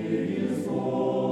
He is Lord.